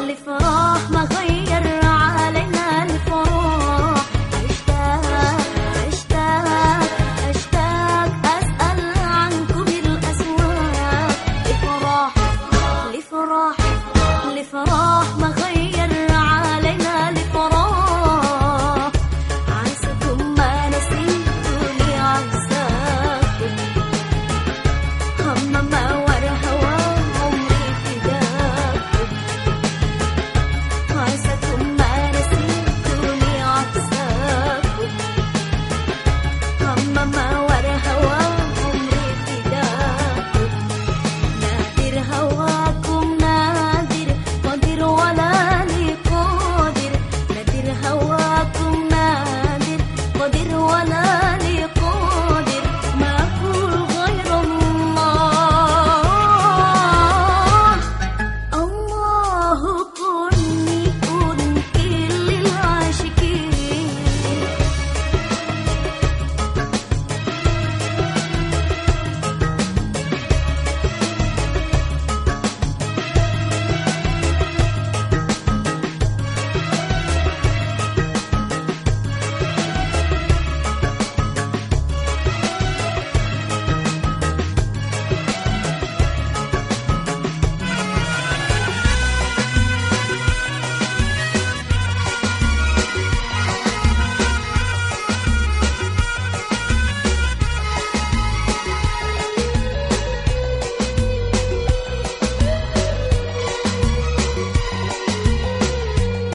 اللي في راح ما غير